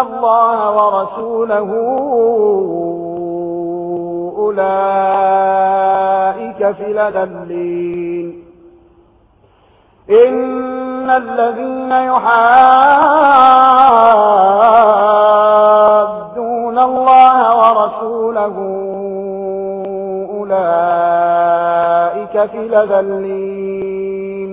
الله ورسوله أولئك في لذلين إن الذين يحادون الله ورسوله أولئك في لذلين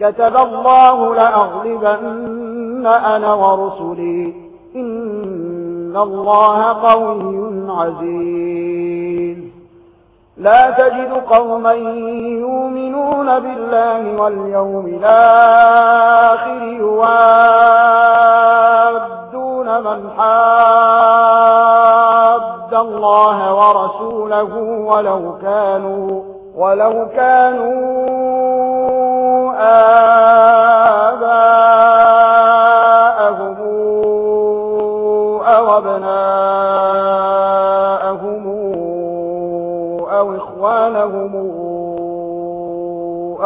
كتب الله لأغلبن أنا ورسلي. إن الله قوي عزيز. لا تجد قوما يؤمنون بالله واليوم الآخر يوادون من حاد الله ورسوله ولو كانوا, ولو كانوا آخرين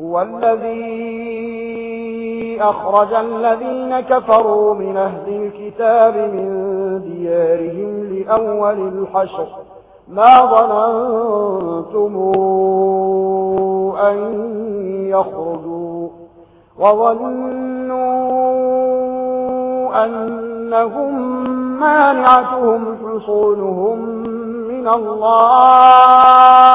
هو الذي أخرج الذين كفروا من أهل الكتاب من ديارهم لأول الحشر. ما ظننتم أن يخرجوا وظنوا أنهم مانعتهم حصولهم من الله.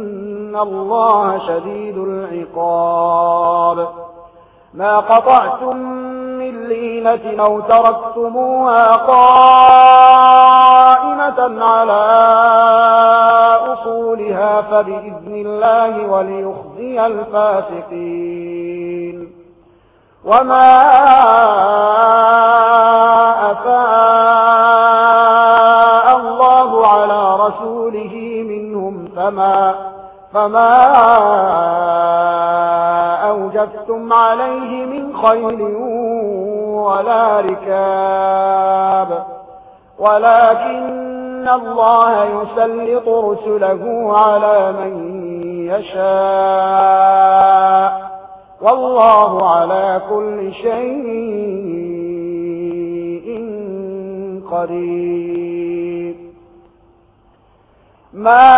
إن الله شديد العقاب ما قطعتم من لينة أو تركتموها قائمة على أصولها فبإذن الله وليخزي الفاسقين وما أفاء الله على رسوله منهم فما فما أوجبتم عليه من خيل ولا ركاب. ولكن الله يسلط رسله على من يشاء. والله على كل شيء قريب ما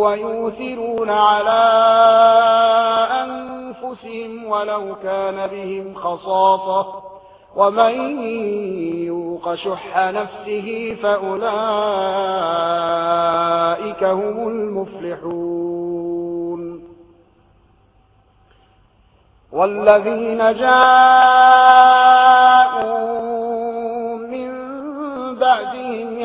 ويوثرون على أنفسهم ولو كان بهم خصاصة. ومن يوق شح نفسه فأولئك هم المفلحون. والذين جاءوا